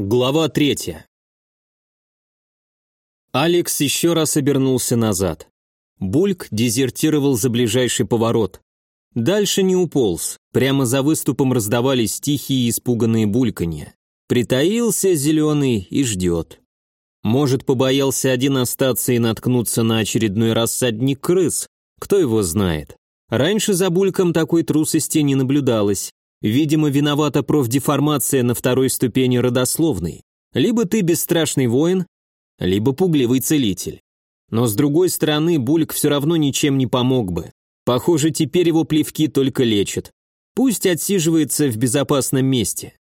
Глава третья. Алекс еще раз обернулся назад. Бульк дезертировал за ближайший поворот. Дальше не уполз, прямо за выступом раздавались тихие испуганные бульканья. Притаился зеленый и ждет. Может, побоялся один остаться и наткнуться на очередной рассадник крыс, кто его знает. Раньше за бульком такой трусости не наблюдалось, Видимо, виновата профдеформация на второй ступени родословной. Либо ты бесстрашный воин, либо пугливый целитель. Но с другой стороны, Бульк все равно ничем не помог бы. Похоже, теперь его плевки только лечат. Пусть отсиживается в безопасном месте.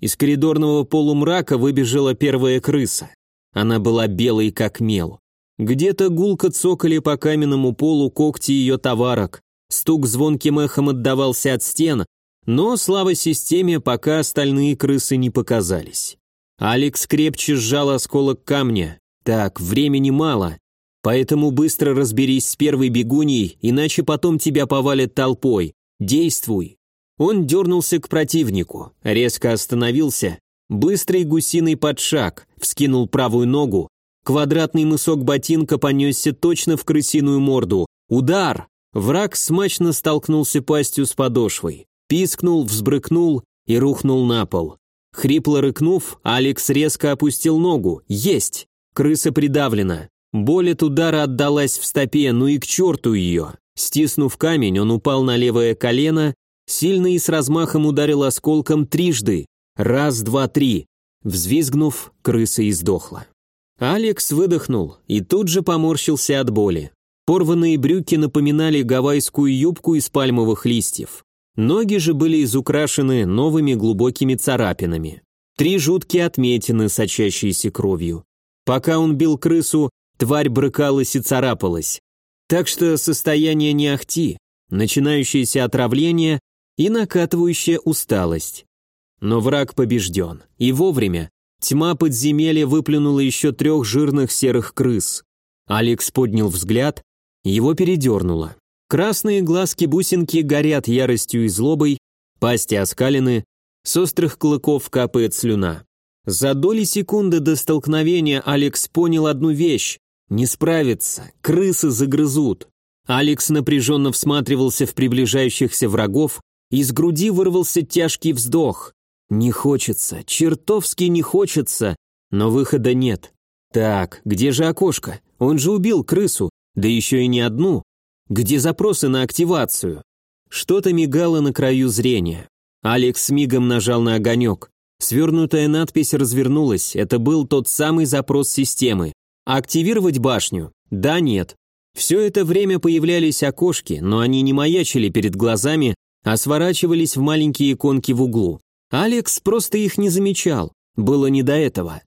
Из коридорного полумрака выбежала первая крыса. Она была белой, как мел. Где-то гулко цокали по каменному полу когти ее товарок. Стук звонким эхом отдавался от стен, но, слава системе, пока остальные крысы не показались. Алекс крепче сжал осколок камня. Так, времени мало, поэтому быстро разберись с первой бегуней, иначе потом тебя повалят толпой. Действуй. Он дернулся к противнику, резко остановился, быстрый гусиный подшаг, вскинул правую ногу, квадратный мысок ботинка понесся точно в крысиную морду. Удар! Враг смачно столкнулся пастью с подошвой. Пискнул, взбрыкнул и рухнул на пол. Хрипло рыкнув, Алекс резко опустил ногу. Есть! Крыса придавлена. Боль от удара отдалась в стопе, ну и к черту ее. Стиснув камень, он упал на левое колено, сильно и с размахом ударил осколком трижды. Раз, два, три. Взвизгнув, крыса издохла. Алекс выдохнул и тут же поморщился от боли. Порванные брюки напоминали гавайскую юбку из пальмовых листьев. Ноги же были изукрашены новыми глубокими царапинами. Три жуткие отметины, сочащиеся кровью. Пока он бил крысу, тварь брыкалась и царапалась. Так что состояние не ахти, начинающееся отравление и накатывающая усталость. Но враг побежден. И вовремя. Тьма подземелья выплюнула еще трех жирных серых крыс. Алекс поднял взгляд, его передернуло. Красные глазки-бусинки горят яростью и злобой, пасти оскалены, с острых клыков капает слюна. За доли секунды до столкновения Алекс понял одну вещь. Не справится, крысы загрызут. Алекс напряженно всматривался в приближающихся врагов, из груди вырвался тяжкий вздох. Не хочется, чертовски не хочется, но выхода нет. Так, где же окошко? Он же убил крысу, да еще и не одну. Где запросы на активацию? Что-то мигало на краю зрения. Алекс мигом нажал на огонек. Свернутая надпись развернулась. Это был тот самый запрос системы. Активировать башню? Да, нет. Все это время появлялись окошки, но они не маячили перед глазами, а сворачивались в маленькие иконки в углу. Алекс просто их не замечал. Было не до этого.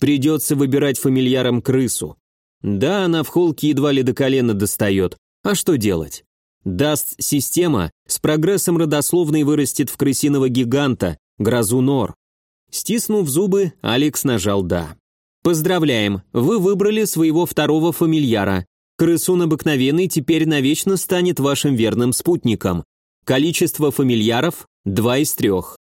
Придется выбирать фамильяром крысу. Да, она в холке едва ли до колена достает, а что делать? Даст система, с прогрессом родословной вырастет в крысиного гиганта, грозу нор. Стиснув зубы, Алекс нажал «да». Поздравляем, вы выбрали своего второго фамильяра. Крысун обыкновенный теперь навечно станет вашим верным спутником. Количество фамильяров – два из трех.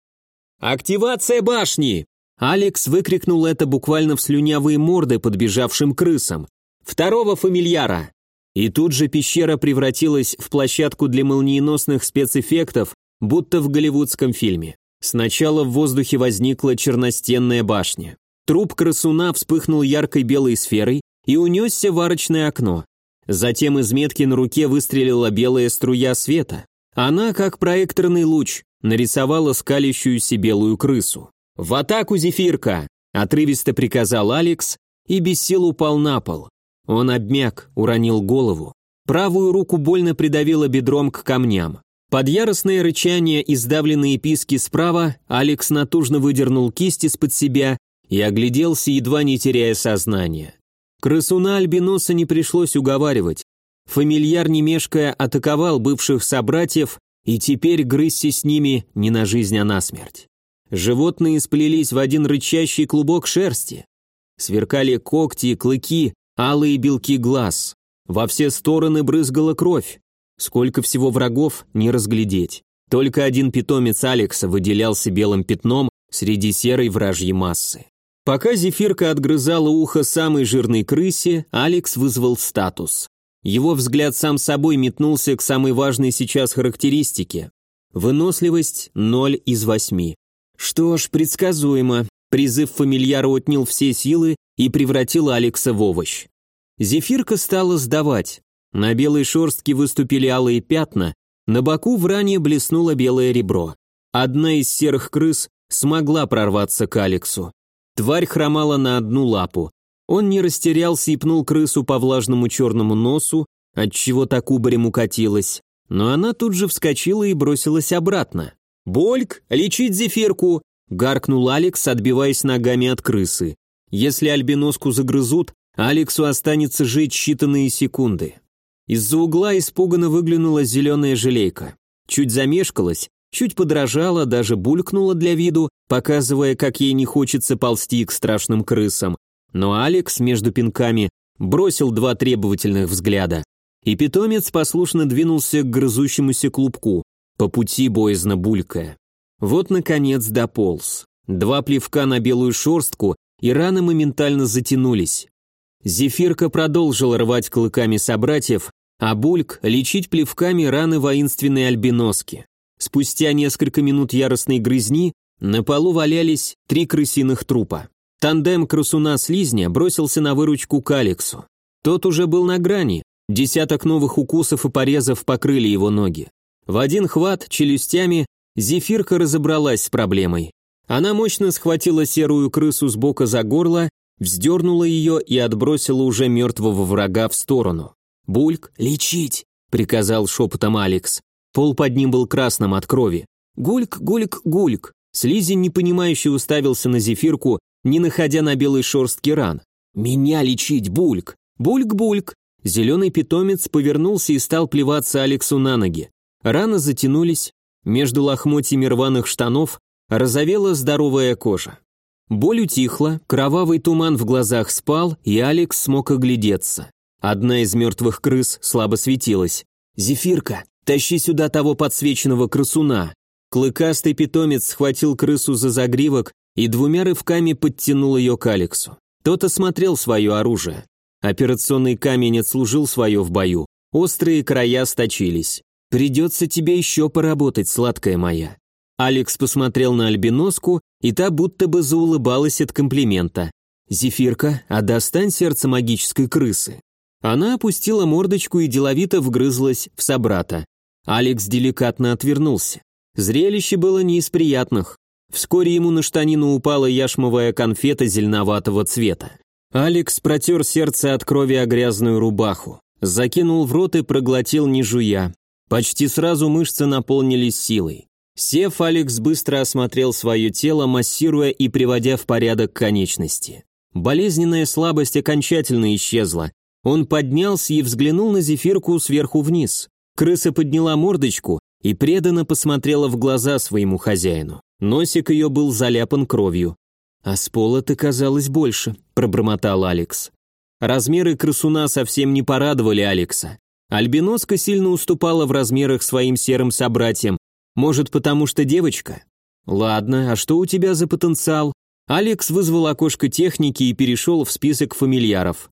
«Активация башни!» Алекс выкрикнул это буквально в слюнявые морды подбежавшим крысам. «Второго фамильяра! И тут же пещера превратилась в площадку для молниеносных спецэффектов, будто в голливудском фильме. Сначала в воздухе возникла черностенная башня. Труп красуна вспыхнул яркой белой сферой и унесся в арочное окно. Затем из метки на руке выстрелила белая струя света. Она, как проекторный луч, нарисовала скалящуюся белую крысу. «В атаку, Зефирка!» – отрывисто приказал Алекс и без сил упал на пол. Он обмяк, уронил голову. Правую руку больно придавило бедром к камням. Под яростное рычание и сдавленные писки справа Алекс натужно выдернул кисть из-под себя и огляделся, едва не теряя сознание. Крысуна Альбиноса не пришлось уговаривать. Фамильяр, не мешкая, атаковал бывших собратьев и теперь грызся с ними не на жизнь, а на смерть. Животные сплелись в один рычащий клубок шерсти. Сверкали когти и клыки, алые белки глаз. Во все стороны брызгала кровь. Сколько всего врагов, не разглядеть. Только один питомец Алекса выделялся белым пятном, среди серой вражьей массы. Пока зефирка отгрызала ухо самой жирной крысе, Алекс вызвал статус. Его взгляд сам собой метнулся к самой важной сейчас характеристике. Выносливость – 0 из 8. Что ж, предсказуемо. Призыв фамильяра отнял все силы и превратил Алекса в овощ. Зефирка стала сдавать. На белой шорстке выступили алые пятна, на боку в ране блеснуло белое ребро. Одна из серых крыс смогла прорваться к Алексу. Тварь хромала на одну лапу. Он не растерялся и пнул крысу по влажному черному носу, отчего так кубарем укатилась, но она тут же вскочила и бросилась обратно. «Больк, лечить зефирку!» – гаркнул Алекс, отбиваясь ногами от крысы. Если альбиноску загрызут, Алексу останется жить считанные секунды. Из-за угла испуганно выглянула зеленая желейка. Чуть замешкалась, чуть подражала, даже булькнула для виду, показывая, как ей не хочется ползти к страшным крысам. Но Алекс между пинками бросил два требовательных взгляда, и питомец послушно двинулся к грызущемуся клубку, по пути боязно булькая. Вот, наконец, дополз. Два плевка на белую шорстку, и раны моментально затянулись. Зефирка продолжила рвать клыками собратьев, а Бульк лечить плевками раны воинственной альбиноски. Спустя несколько минут яростной грызни на полу валялись три крысиных трупа. Тандем красуна-слизня бросился на выручку к Алексу. Тот уже был на грани, десяток новых укусов и порезов покрыли его ноги. В один хват челюстями Зефирка разобралась с проблемой. Она мощно схватила серую крысу с бока за горло, вздернула ее и отбросила уже мертвого врага в сторону. «Бульк, лечить!» — приказал шепотом Алекс. Пол под ним был красным от крови. «Гульк, гульк, гульк!» Слизень, непонимающе уставился на зефирку, не находя на белой шорстке ран. «Меня лечить, Бульк! Бульк-бульк!» Зеленый питомец повернулся и стал плеваться Алексу на ноги. Раны затянулись, между лохмотьями рваных штанов розовела здоровая кожа. Боль утихла, кровавый туман в глазах спал, и Алекс смог оглядеться. Одна из мертвых крыс слабо светилась. «Зефирка, тащи сюда того подсвеченного крысуна!» Клыкастый питомец схватил крысу за загривок и двумя рывками подтянул ее к Алексу. Тот осмотрел свое оружие. Операционный камень отслужил свое в бою. Острые края сточились. «Придется тебе еще поработать, сладкая моя». Алекс посмотрел на альбиноску, и та будто бы заулыбалась от комплимента. «Зефирка, а достань сердце магической крысы». Она опустила мордочку и деловито вгрызлась в собрата. Алекс деликатно отвернулся. Зрелище было не из приятных. Вскоре ему на штанину упала яшмовая конфета зеленоватого цвета. Алекс протер сердце от крови о грязную рубаху, закинул в рот и проглотил не жуя. Почти сразу мышцы наполнились силой. Сев, Алекс быстро осмотрел свое тело, массируя и приводя в порядок конечности. Болезненная слабость окончательно исчезла, он поднялся и взглянул на зефирку сверху вниз. Крыса подняла мордочку и преданно посмотрела в глаза своему хозяину. Носик ее был заляпан кровью. «А с пола-то казалось больше», – пробормотал Алекс. Размеры крысуна совсем не порадовали Алекса. Альбиноска сильно уступала в размерах своим серым собратьям. Может, потому что девочка? Ладно, а что у тебя за потенциал? Алекс вызвал окошко техники и перешел в список фамильяров.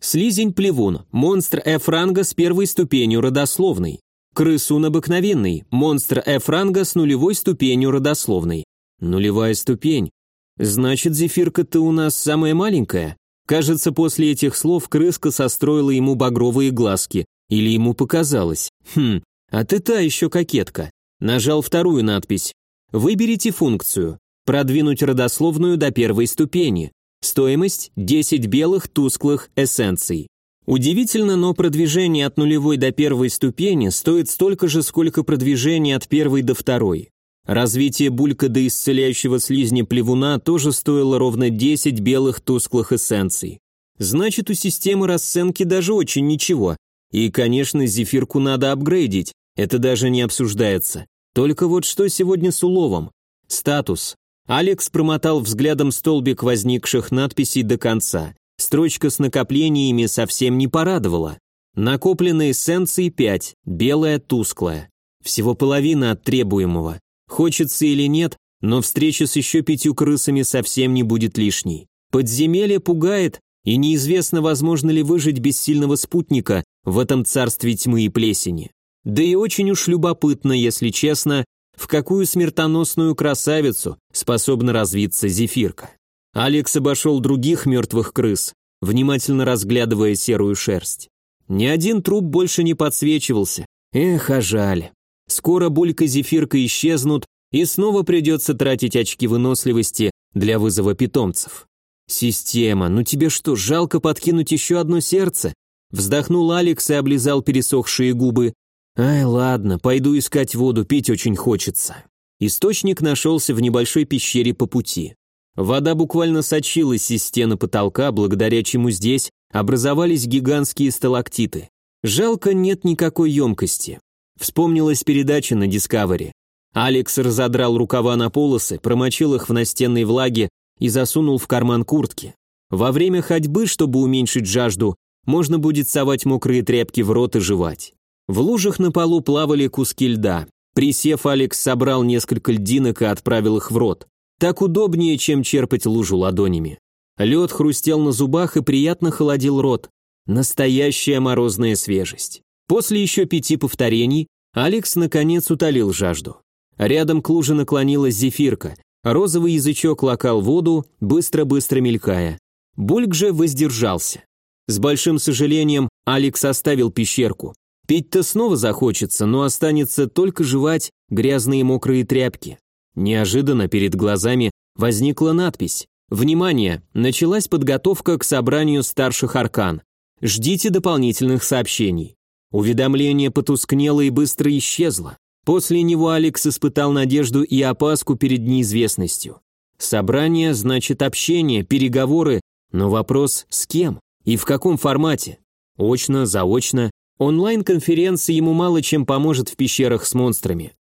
Слизень-плевун, монстр F-ранга с первой ступенью родословной. Крысун обыкновенный, монстр F-ранга с нулевой ступенью родословной. Нулевая ступень. Значит, зефирка ты у нас самая маленькая. Кажется, после этих слов крыска состроила ему багровые глазки. Или ему показалось. Хм, а ты та еще кокетка. Нажал вторую надпись. Выберите функцию. Продвинуть родословную до первой ступени. Стоимость – 10 белых тусклых эссенций. Удивительно, но продвижение от нулевой до первой ступени стоит столько же, сколько продвижение от первой до второй. Развитие булька до исцеляющего слизня плевуна тоже стоило ровно 10 белых тусклых эссенций. Значит, у системы расценки даже очень ничего. И, конечно, зефирку надо апгрейдить, это даже не обсуждается. Только вот что сегодня с уловом? Статус. Алекс промотал взглядом столбик возникших надписей до конца. Строчка с накоплениями совсем не порадовала. Накопленные эссенции 5, белая тусклая. Всего половина от требуемого. Хочется или нет, но встреча с еще пятью крысами совсем не будет лишней. Подземелье пугает, и неизвестно, возможно ли выжить без сильного спутника в этом царстве тьмы и плесени. Да и очень уж любопытно, если честно, в какую смертоносную красавицу способна развиться зефирка. Алекс обошел других мертвых крыс, внимательно разглядывая серую шерсть. Ни один труп больше не подсвечивался. Эх, а жаль. Скоро булька-зефирка исчезнут, и снова придется тратить очки выносливости для вызова питомцев. «Система, ну тебе что, жалко подкинуть еще одно сердце?» Вздохнул Алекс и облизал пересохшие губы. «Ай, ладно, пойду искать воду, пить очень хочется». Источник нашелся в небольшой пещере по пути. Вода буквально сочилась из стены потолка, благодаря чему здесь образовались гигантские сталактиты. Жалко, нет никакой емкости. Вспомнилась передача на Discovery. Алекс разодрал рукава на полосы, промочил их в настенной влаге и засунул в карман куртки. Во время ходьбы, чтобы уменьшить жажду, можно будет совать мокрые тряпки в рот и жевать. В лужах на полу плавали куски льда. Присев, Алекс собрал несколько льдинок и отправил их в рот. Так удобнее, чем черпать лужу ладонями. Лед хрустел на зубах и приятно холодил рот. Настоящая морозная свежесть. После еще пяти повторений Алекс наконец утолил жажду. Рядом к луже наклонилась зефирка, Розовый язычок лакал воду, быстро-быстро мелькая. Бульк же воздержался. С большим сожалением Алекс оставил пещерку. Пить-то снова захочется, но останется только жевать грязные мокрые тряпки. Неожиданно перед глазами возникла надпись «Внимание! Началась подготовка к собранию старших аркан. Ждите дополнительных сообщений». Уведомление потускнело и быстро исчезло. После него Алекс испытал надежду и опаску перед неизвестностью. Собрание значит общение, переговоры, но вопрос с кем и в каком формате? Очно, заочно, онлайн-конференции ему мало чем поможет в пещерах с монстрами.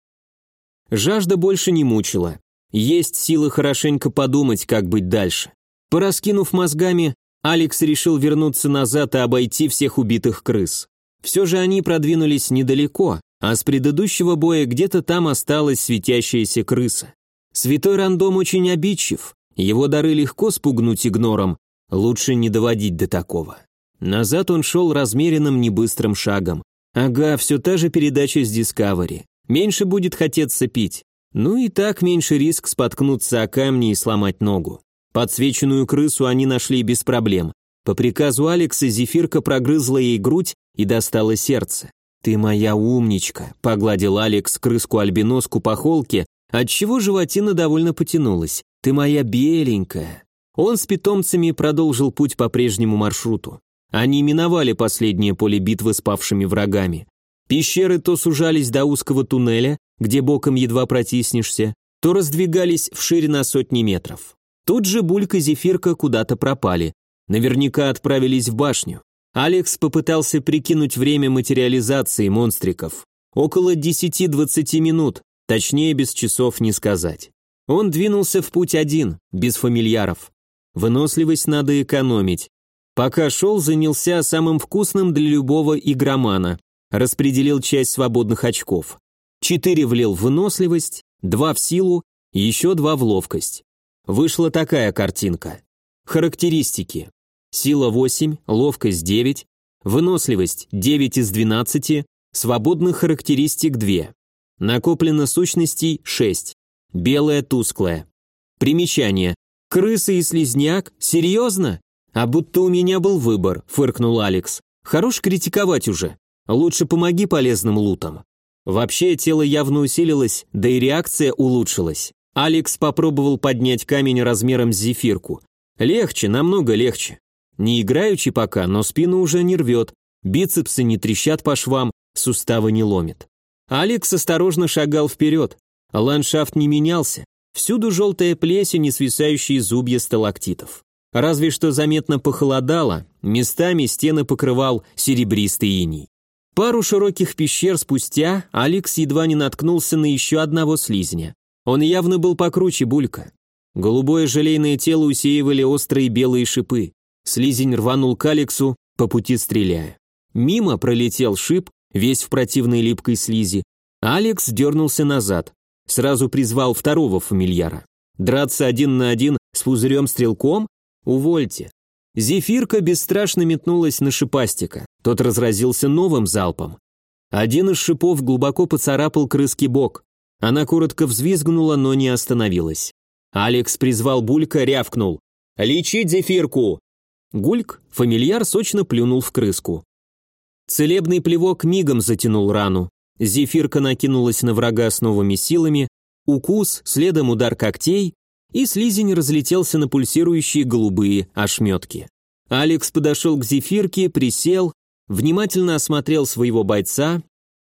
Жажда больше не мучила. Есть силы хорошенько подумать, как быть дальше. Пораскинув мозгами, Алекс решил вернуться назад и обойти всех убитых крыс. Все же они продвинулись недалеко, а с предыдущего боя где-то там осталась светящаяся крыса. Святой рандом очень обидчив, его дары легко спугнуть игнором, лучше не доводить до такого. Назад он шел размеренным небыстрым шагом. Ага, все та же передача с Discovery. Меньше будет хотеться пить. Ну и так меньше риск споткнуться о камни и сломать ногу. Подсвеченную крысу они нашли без проблем. По приказу Алекса Зефирка прогрызла ей грудь и достала сердце. «Ты моя умничка», — погладил Алекс крыску-альбиноску по холке, отчего животина довольно потянулась. «Ты моя беленькая». Он с питомцами продолжил путь по прежнему маршруту. Они миновали последнее поле битвы с павшими врагами. Пещеры то сужались до узкого туннеля, где боком едва протиснешься, то раздвигались вширь на сотни метров. Тут же Булька и Зефирка куда-то пропали. Наверняка отправились в башню. Алекс попытался прикинуть время материализации монстриков. Около 10-20 минут, точнее без часов не сказать. Он двинулся в путь один, без фамильяров. Выносливость надо экономить. Пока шел, занялся самым вкусным для любого игромана. Распределил часть свободных очков. Четыре влил в выносливость, два в силу, еще два в ловкость. Вышла такая картинка. Характеристики. Сила 8, ловкость 9, выносливость 9 из 12, свободных характеристик 2. Накоплено сущностей 6. Белая тусклая. Примечание. Крыса и слизняк? Серьезно? А будто у меня был выбор, фыркнул Алекс. Хорош критиковать уже. Лучше помоги полезным лутам. Вообще тело явно усилилось, да и реакция улучшилась. Алекс попробовал поднять камень размером с зефирку. Легче, намного легче. Не играючи пока, но спину уже не рвет, бицепсы не трещат по швам, суставы не ломит. Алекс осторожно шагал вперед. Ландшафт не менялся. Всюду желтая плесень и свисающие зубья сталактитов. Разве что заметно похолодало, местами стены покрывал серебристый иней. Пару широких пещер спустя Алекс едва не наткнулся на еще одного слизня. Он явно был покруче Булька. Голубое желейное тело усеивали острые белые шипы. Слизень рванул к Алексу, по пути стреляя. Мимо пролетел шип, весь в противной липкой слизи. Алекс дернулся назад. Сразу призвал второго фамильяра. Драться один на один с пузырем-стрелком? Увольте. Зефирка бесстрашно метнулась на шипастика. Тот разразился новым залпом. Один из шипов глубоко поцарапал крыски бок. Она коротко взвизгнула, но не остановилась. Алекс призвал Булька, рявкнул. «Лечить зефирку!» Гульк, фамильяр, сочно плюнул в крыску. Целебный плевок мигом затянул рану. Зефирка накинулась на врага с новыми силами, укус, следом удар когтей, и слизень разлетелся на пульсирующие голубые ошметки. Алекс подошел к зефирке, присел, внимательно осмотрел своего бойца.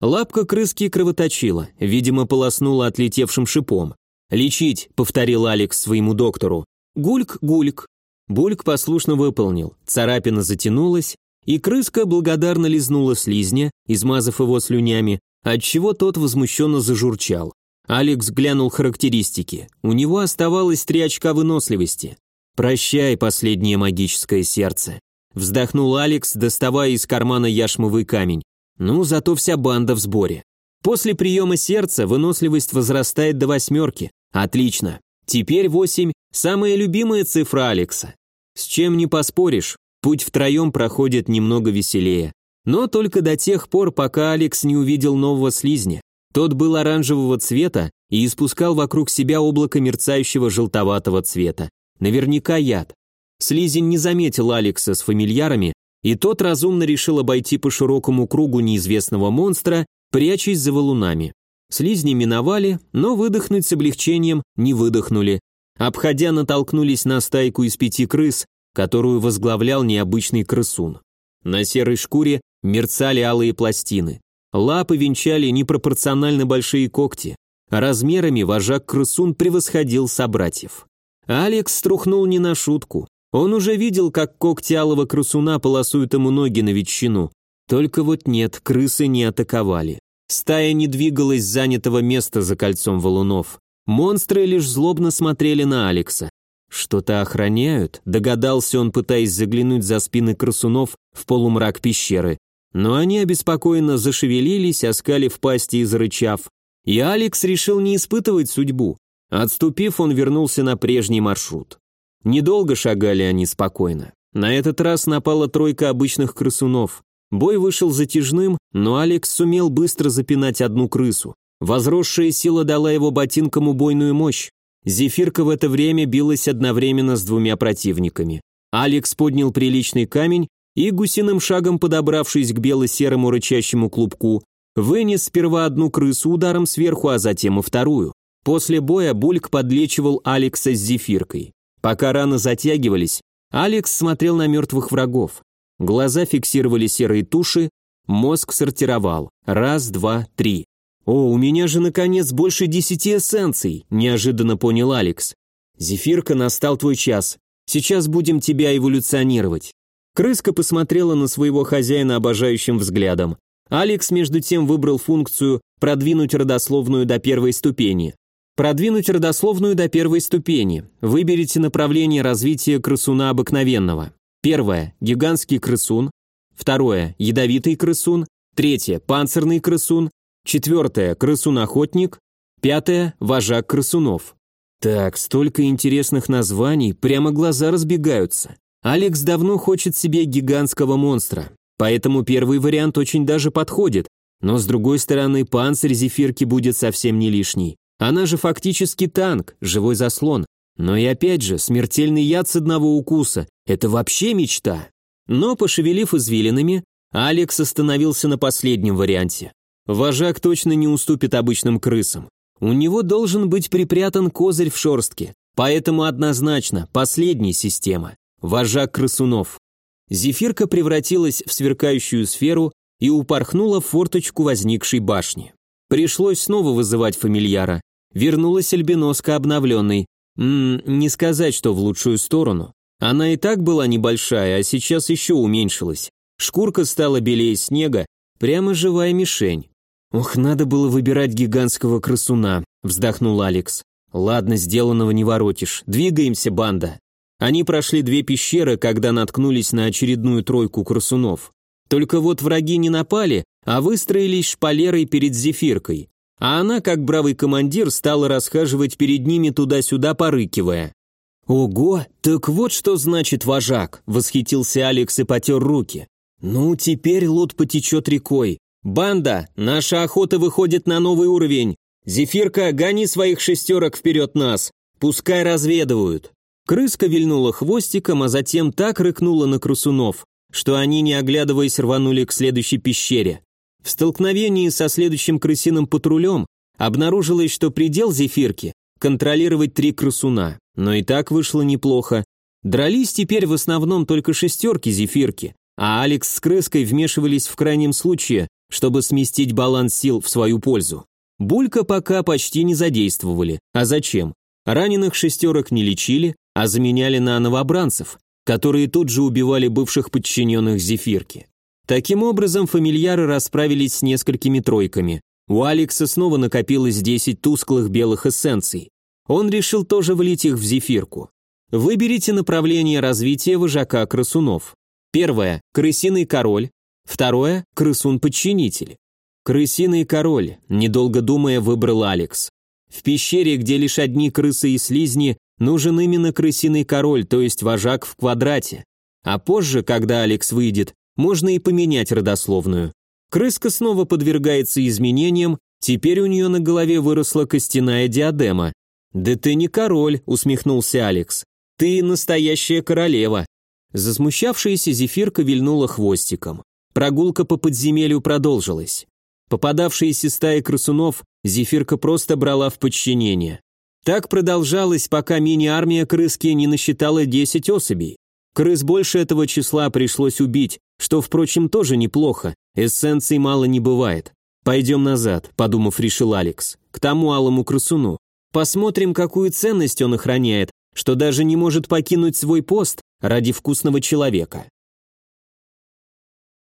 Лапка крыски кровоточила, видимо, полоснула отлетевшим шипом. «Лечить», — повторил Алекс своему доктору. «Гульк, гульк». Бульк послушно выполнил, царапина затянулась, и крыска благодарно лизнула слизня, измазав его слюнями, отчего тот возмущенно зажурчал. Алекс глянул характеристики. У него оставалось три очка выносливости. «Прощай, последнее магическое сердце», — вздохнул Алекс, доставая из кармана яшмовый камень. «Ну, зато вся банда в сборе. После приема сердца выносливость возрастает до восьмерки. Отлично. Теперь восемь – самая любимая цифра Алекса. С чем не поспоришь, путь втроем проходит немного веселее. Но только до тех пор, пока Алекс не увидел нового слизня. Тот был оранжевого цвета и испускал вокруг себя облако мерцающего желтоватого цвета. Наверняка яд. Слизень не заметил Алекса с фамильярами, и тот разумно решил обойти по широкому кругу неизвестного монстра, прячась за валунами. Слизни миновали, но выдохнуть с облегчением не выдохнули. Обходя, натолкнулись на стайку из пяти крыс, которую возглавлял необычный крысун. На серой шкуре мерцали алые пластины. Лапы венчали непропорционально большие когти. Размерами вожак крысун превосходил собратьев. Алекс струхнул не на шутку. Он уже видел, как когти алого крысуна полосуют ему ноги на ветчину. Только вот нет, крысы не атаковали. Стая не двигалась с занятого места за кольцом валунов. Монстры лишь злобно смотрели на Алекса. «Что-то охраняют?» – догадался он, пытаясь заглянуть за спины крысунов в полумрак пещеры. Но они обеспокоенно зашевелились, оскалив пасти и зарычав. И Алекс решил не испытывать судьбу. Отступив, он вернулся на прежний маршрут. Недолго шагали они спокойно. На этот раз напала тройка обычных крысунов. Бой вышел затяжным, но Алекс сумел быстро запинать одну крысу. Возросшая сила дала его ботинкам убойную мощь. Зефирка в это время билась одновременно с двумя противниками. Алекс поднял приличный камень и, гусиным шагом подобравшись к бело-серому рычащему клубку, вынес сперва одну крысу ударом сверху, а затем и вторую. После боя Бульк подлечивал Алекса с зефиркой. Пока раны затягивались, Алекс смотрел на мертвых врагов. Глаза фиксировали серые туши, мозг сортировал. Раз, два, три. «О, у меня же, наконец, больше десяти эссенций», – неожиданно понял Алекс. «Зефирка, настал твой час. Сейчас будем тебя эволюционировать. Крыска посмотрела на своего хозяина обожающим взглядом. Алекс, между тем, выбрал функцию «продвинуть родословную до первой ступени». Продвинуть родословную до первой ступени. Выберите направление развития крысуна обыкновенного. Первое – гигантский крысун. Второе – ядовитый крысун. Третье – панцирный крысун. Четвертое – крысун-охотник. Пятое – вожак крысунов. Так, столько интересных названий, прямо глаза разбегаются. Алекс давно хочет себе гигантского монстра, поэтому первый вариант очень даже подходит, но с другой стороны панцирь зефирки будет совсем не лишний. Она же фактически танк, живой заслон. Но и опять же, смертельный яд с одного укуса – это вообще мечта. Но, пошевелив извилинами, Алекс остановился на последнем варианте. Вожак точно не уступит обычным крысам. У него должен быть припрятан козырь в шорстке, поэтому однозначно последняя система вожак крысунов. Зефирка превратилась в сверкающую сферу и упорхнула в форточку возникшей башни. Пришлось снова вызывать фамильяра. Вернулась альбиноска обновленной. Ммм, не сказать, что в лучшую сторону. Она и так была небольшая, а сейчас еще уменьшилась. Шкурка стала белее снега, прямо живая мишень. «Ох, надо было выбирать гигантского крысуна», — вздохнул Алекс. «Ладно, сделанного не воротишь. Двигаемся, банда». Они прошли две пещеры, когда наткнулись на очередную тройку красунов. Только вот враги не напали, а выстроились шпалерой перед зефиркой. а она, как бравый командир, стала расхаживать перед ними туда-сюда, порыкивая. «Ого, так вот что значит вожак!» – восхитился Алекс и потер руки. «Ну, теперь лут потечет рекой. Банда, наша охота выходит на новый уровень. Зефирка, гони своих шестерок вперед нас. Пускай разведывают». Крыска вильнула хвостиком, а затем так рыкнула на красунов, что они, не оглядываясь, рванули к следующей пещере. В столкновении со следующим крысиным патрулем обнаружилось, что предел зефирки – контролировать три крысуна, но и так вышло неплохо. Дрались теперь в основном только шестерки зефирки, а Алекс с крыской вмешивались в крайнем случае, чтобы сместить баланс сил в свою пользу. Булька пока почти не задействовали. А зачем? Раненых шестерок не лечили, а заменяли на новобранцев, которые тут же убивали бывших подчиненных Зефирки. Таким образом, фамильяры расправились с несколькими тройками. У Алекса снова накопилось 10 тусклых белых эссенций. Он решил тоже влить их в Зефирку. Выберите направление развития вожака крысунов. Первое – крысиный король. Второе – крысун-подчинитель. Крысиный король, недолго думая, выбрал Алекс. В пещере, где лишь одни крысы и слизни, нужен именно крысиный король, то есть вожак в квадрате. А позже, когда Алекс выйдет, можно и поменять родословную. Крыска снова подвергается изменениям, теперь у нее на голове выросла костяная диадема. «Да ты не король», — усмехнулся Алекс. «Ты настоящая королева». Засмущавшаяся зефирка вильнула хвостиком. Прогулка по подземелью продолжилась. Попадавшиеся стаи крысунов Зефирка просто брала в подчинение. Так продолжалось, пока мини-армия крыски не насчитала 10 особей. Крыс больше этого числа пришлось убить, что, впрочем, тоже неплохо, эссенций мало не бывает. «Пойдем назад», — подумав, решил Алекс, — «к тому алому крысуну. Посмотрим, какую ценность он охраняет, что даже не может покинуть свой пост ради вкусного человека».